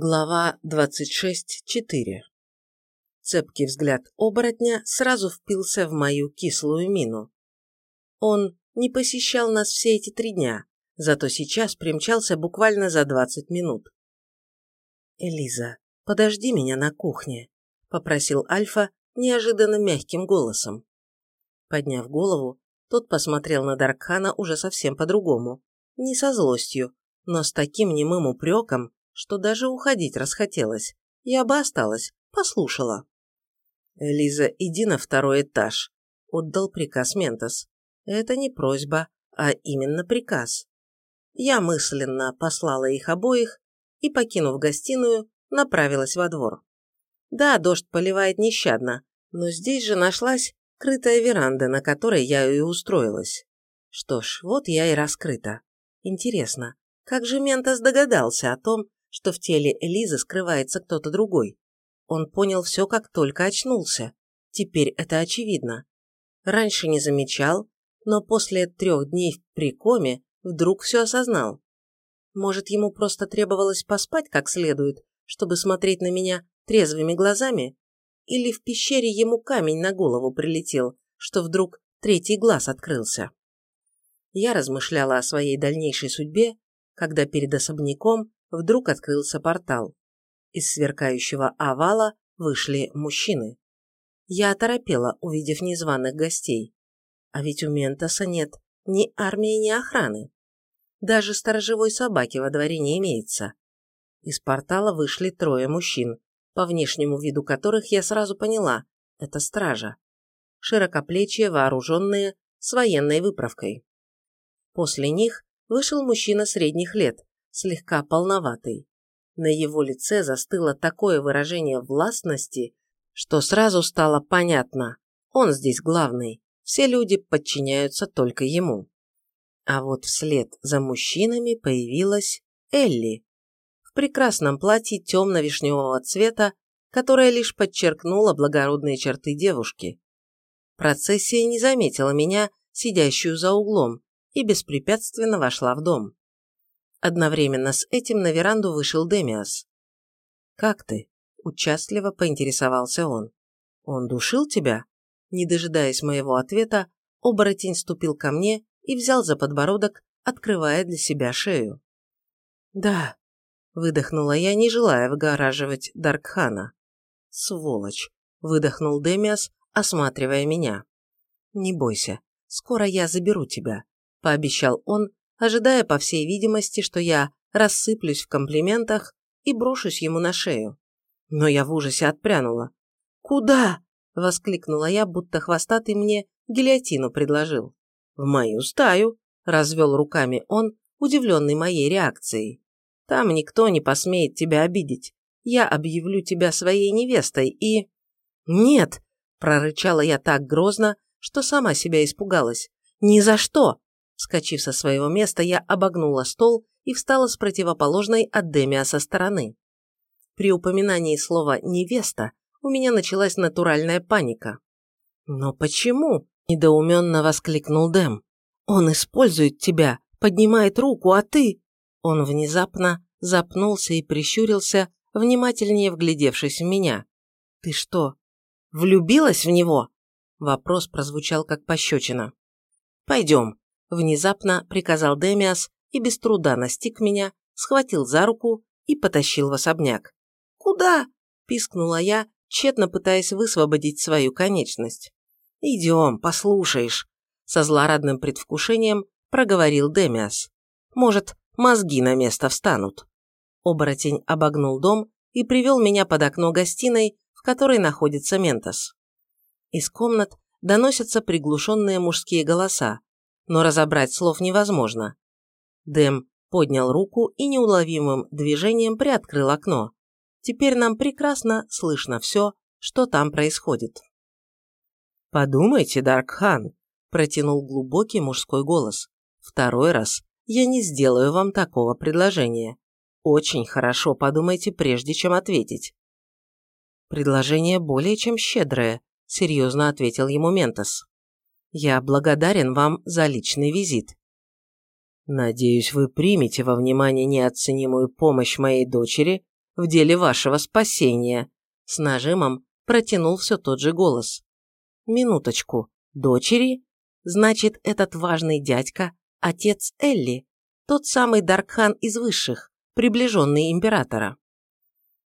Глава 26.4 Цепкий взгляд оборотня сразу впился в мою кислую мину. Он не посещал нас все эти три дня, зато сейчас примчался буквально за 20 минут. «Элиза, подожди меня на кухне», – попросил Альфа неожиданно мягким голосом. Подняв голову, тот посмотрел на Даркхана уже совсем по-другому, не со злостью, но с таким немым упреком, что даже уходить расхотелось. Я бы осталась, послушала. «Лиза, иди на второй этаж», – отдал приказ Ментос. Это не просьба, а именно приказ. Я мысленно послала их обоих и, покинув гостиную, направилась во двор. Да, дождь поливает нещадно, но здесь же нашлась крытая веранда, на которой я и устроилась. Что ж, вот я и раскрыта. Интересно, как же Ментос догадался о том, что в теле Элизы скрывается кто-то другой. Он понял все, как только очнулся. Теперь это очевидно. Раньше не замечал, но после трех дней в прикоме вдруг все осознал. Может, ему просто требовалось поспать как следует, чтобы смотреть на меня трезвыми глазами? Или в пещере ему камень на голову прилетел, что вдруг третий глаз открылся? Я размышляла о своей дальнейшей судьбе, когда перед особняком вдруг открылся портал. Из сверкающего овала вышли мужчины. Я оторопела, увидев незваных гостей. А ведь у Ментоса нет ни армии, ни охраны. Даже сторожевой собаки во дворе не имеется. Из портала вышли трое мужчин, по внешнему виду которых я сразу поняла – это стража. Широкоплечие, вооруженные, с военной выправкой. После них вышел мужчина средних лет, слегка полноватый. На его лице застыло такое выражение властности, что сразу стало понятно, он здесь главный, все люди подчиняются только ему. А вот вслед за мужчинами появилась Элли в прекрасном платье темно-вишневого цвета, которое лишь подчеркнуло благородные черты девушки. Процессия не заметила меня, сидящую за углом, и беспрепятственно вошла в дом. Одновременно с этим на веранду вышел Демиас. «Как ты?» – участливо поинтересовался он. «Он душил тебя?» Не дожидаясь моего ответа, оборотень ступил ко мне и взял за подбородок, открывая для себя шею. «Да», – выдохнула я, не желая выгораживать Даркхана. «Сволочь», – выдохнул Демиас, осматривая меня. «Не бойся, скоро я заберу тебя», – пообещал он, ожидая, по всей видимости, что я рассыплюсь в комплиментах и брошусь ему на шею. Но я в ужасе отпрянула. «Куда?» – воскликнула я, будто хвостатый мне гильотину предложил. «В мою стаю», – развел руками он, удивленный моей реакцией. «Там никто не посмеет тебя обидеть. Я объявлю тебя своей невестой и...» «Нет!» – прорычала я так грозно, что сама себя испугалась. «Ни за что! Вскочив со своего места, я обогнула стол и встала с противоположной от Демиа со стороны. При упоминании слова «невеста» у меня началась натуральная паника. «Но почему?» – недоуменно воскликнул Дэм. «Он использует тебя, поднимает руку, а ты...» Он внезапно запнулся и прищурился, внимательнее вглядевшись в меня. «Ты что, влюбилась в него?» Вопрос прозвучал как пощечина. «Пойдем», Внезапно приказал Демиас и без труда настиг меня, схватил за руку и потащил в особняк. «Куда?» – пискнула я, тщетно пытаясь высвободить свою конечность. «Идем, послушаешь», – со злорадным предвкушением проговорил Демиас. «Может, мозги на место встанут». Оборотень обогнул дом и привел меня под окно гостиной, в которой находится Ментос. Из комнат доносятся приглушенные мужские голоса, но разобрать слов невозможно. Дэм поднял руку и неуловимым движением приоткрыл окно. Теперь нам прекрасно слышно все, что там происходит. «Подумайте, Даркхан», – протянул глубокий мужской голос. «Второй раз я не сделаю вам такого предложения. Очень хорошо подумайте, прежде чем ответить». «Предложение более чем щедрое», – серьезно ответил ему Ментос. Я благодарен вам за личный визит. Надеюсь, вы примете во внимание неоценимую помощь моей дочери в деле вашего спасения», с нажимом протянул все тот же голос. «Минуточку. Дочери? Значит, этот важный дядька – отец Элли, тот самый Даркхан из высших, приближенный императора.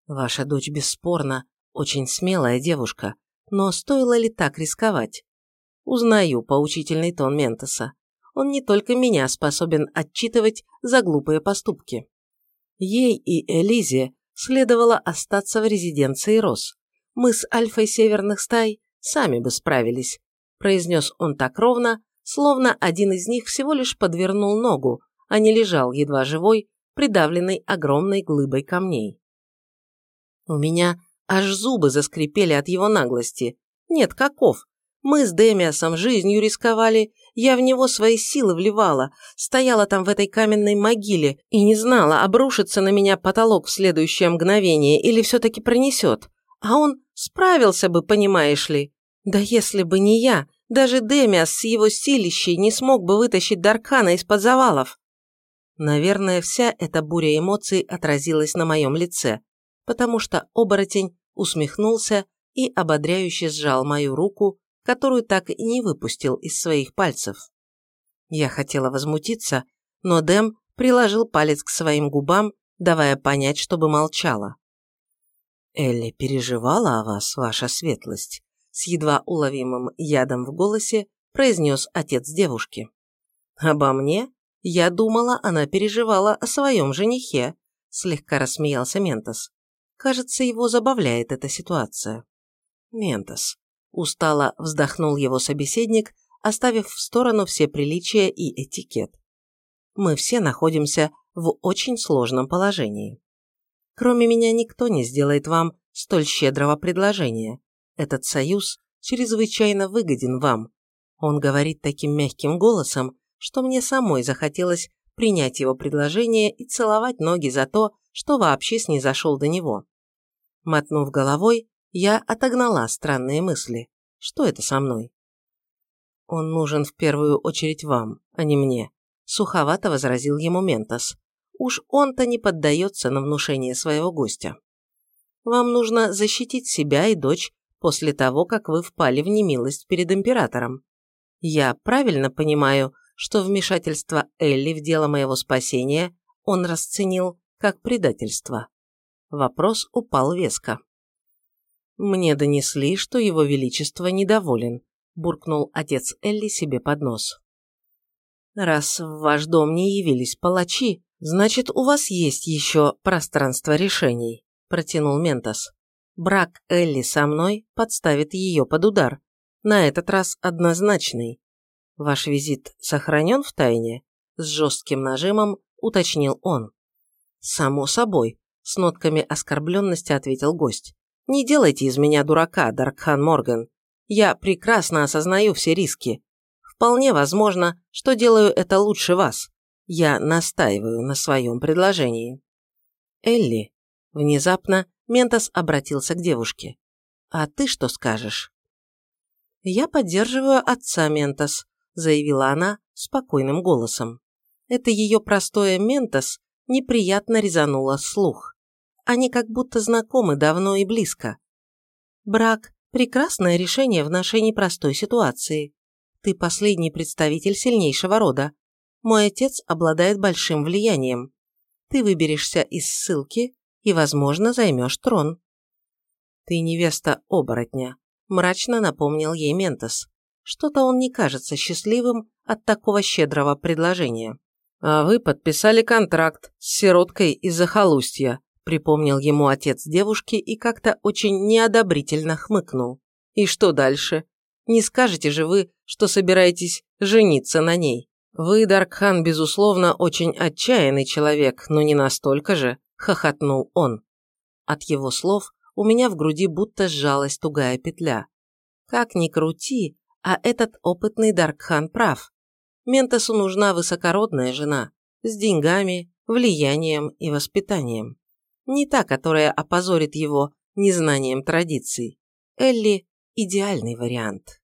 Ваша дочь бесспорно очень смелая девушка, но стоило ли так рисковать? Узнаю поучительный тон Ментоса. Он не только меня способен отчитывать за глупые поступки. Ей и Элизе следовало остаться в резиденции Рос. Мы с Альфой Северных Стай сами бы справились, произнес он так ровно, словно один из них всего лишь подвернул ногу, а не лежал едва живой, придавленный огромной глыбой камней. У меня аж зубы заскрипели от его наглости. Нет, каков? Мы с Демиасом жизнью рисковали, я в него свои силы вливала, стояла там в этой каменной могиле и не знала, обрушится на меня потолок в следующее мгновение или все-таки пронесет. А он справился бы, понимаешь ли. Да если бы не я, даже Демиас с его силищей не смог бы вытащить Даркана из-под завалов. Наверное, вся эта буря эмоций отразилась на моем лице, потому что оборотень усмехнулся и ободряюще сжал мою руку, которую так и не выпустил из своих пальцев. Я хотела возмутиться, но Дэм приложил палец к своим губам, давая понять, чтобы молчала. «Элли переживала о вас, ваша светлость», с едва уловимым ядом в голосе произнес отец девушки. «Обо мне? Я думала, она переживала о своем женихе», слегка рассмеялся Ментос. Кажется, его забавляет эта ситуация. «Ментос», устало вздохнул его собеседник, оставив в сторону все приличия и этикет. «Мы все находимся в очень сложном положении. Кроме меня никто не сделает вам столь щедрого предложения. Этот союз чрезвычайно выгоден вам. Он говорит таким мягким голосом, что мне самой захотелось принять его предложение и целовать ноги за то, что вообще снизошел до него. Мотнув головой, я отогнала странные мысли. Что это со мной? Он нужен в первую очередь вам, а не мне, суховато возразил ему Ментос. Уж он-то не поддается на внушение своего гостя. Вам нужно защитить себя и дочь после того, как вы впали в немилость перед императором. Я правильно понимаю, что вмешательство Элли в дело моего спасения он расценил как предательство. Вопрос упал веско. «Мне донесли, что его величество недоволен», – буркнул отец Элли себе под нос. «Раз в ваш дом не явились палачи, значит, у вас есть еще пространство решений», – протянул Ментос. «Брак Элли со мной подставит ее под удар. На этот раз однозначный. Ваш визит сохранен в тайне?» С жестким нажимом уточнил он. «Само собой», – с нотками оскорбленности ответил гость. Не делайте из меня дурака, Даркхан Морган. Я прекрасно осознаю все риски. Вполне возможно, что делаю это лучше вас. Я настаиваю на своем предложении. Элли. Внезапно Ментос обратился к девушке. А ты что скажешь? Я поддерживаю отца Ментос, заявила она спокойным голосом. Это ее простое Ментос неприятно резануло слух. Они как будто знакомы давно и близко. Брак – прекрасное решение в нашей непростой ситуации. Ты последний представитель сильнейшего рода. Мой отец обладает большим влиянием. Ты выберешься из ссылки и, возможно, займешь трон. Ты невеста оборотня, мрачно напомнил ей Ментос. Что-то он не кажется счастливым от такого щедрого предложения. А вы подписали контракт с сироткой из захолустья, припомнил ему отец девушки и как-то очень неодобрительно хмыкнул. И что дальше? Не скажете же вы, что собираетесь жениться на ней? Вы, Даркхан, безусловно, очень отчаянный человек, но не настолько же, хохотнул он. От его слов у меня в груди будто сжалась тугая петля. Как ни крути, а этот опытный Даркхан прав. Ментосу нужна высокородная жена, с деньгами, влиянием и воспитанием. Не та, которая опозорит его незнанием традиций. Элли – идеальный вариант.